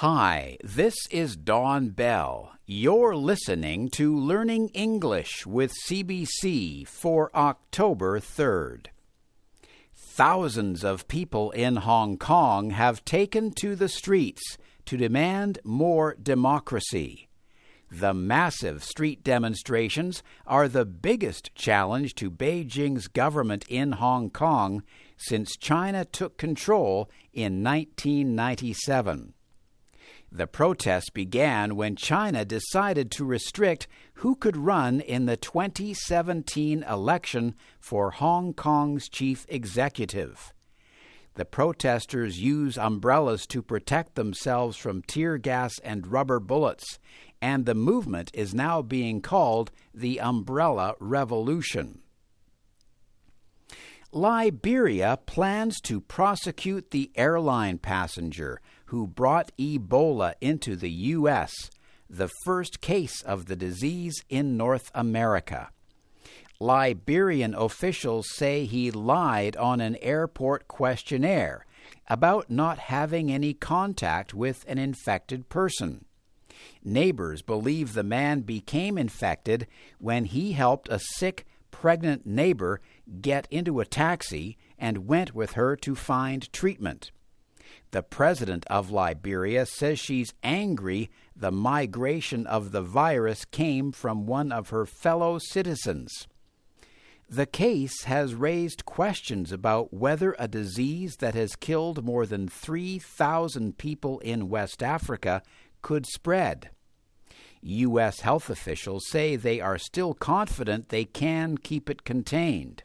Hi, this is Don Bell. You're listening to Learning English with CBC for October 3rd. Thousands of people in Hong Kong have taken to the streets to demand more democracy. The massive street demonstrations are the biggest challenge to Beijing's government in Hong Kong since China took control in 1997. The protests began when China decided to restrict who could run in the 2017 election for Hong Kong's chief executive. The protesters use umbrellas to protect themselves from tear gas and rubber bullets, and the movement is now being called the Umbrella Revolution. Liberia plans to prosecute the airline passenger who brought Ebola into the U.S., the first case of the disease in North America. Liberian officials say he lied on an airport questionnaire about not having any contact with an infected person. Neighbors believe the man became infected when he helped a sick, pregnant neighbor get into a taxi and went with her to find treatment. The president of Liberia says she's angry the migration of the virus came from one of her fellow citizens. The case has raised questions about whether a disease that has killed more than 3,000 people in West Africa could spread. U.S. health officials say they are still confident they can keep it contained.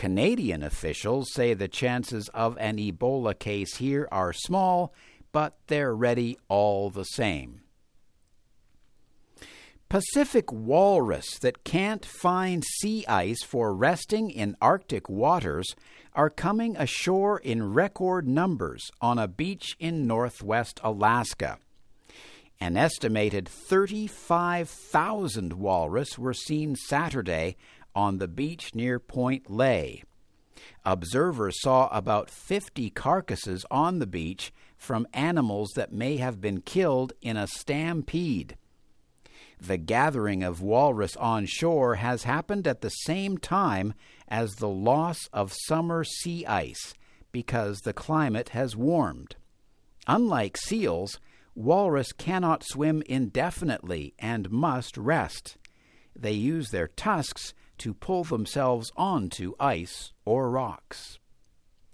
Canadian officials say the chances of an Ebola case here are small, but they're ready all the same. Pacific walrus that can't find sea ice for resting in Arctic waters are coming ashore in record numbers on a beach in northwest Alaska. An estimated 35,000 walrus were seen Saturday on the beach near Point Lay. Observers saw about 50 carcasses on the beach from animals that may have been killed in a stampede. The gathering of walrus on shore has happened at the same time as the loss of summer sea ice because the climate has warmed. Unlike seals, walrus cannot swim indefinitely and must rest. They use their tusks to pull themselves onto ice or rocks.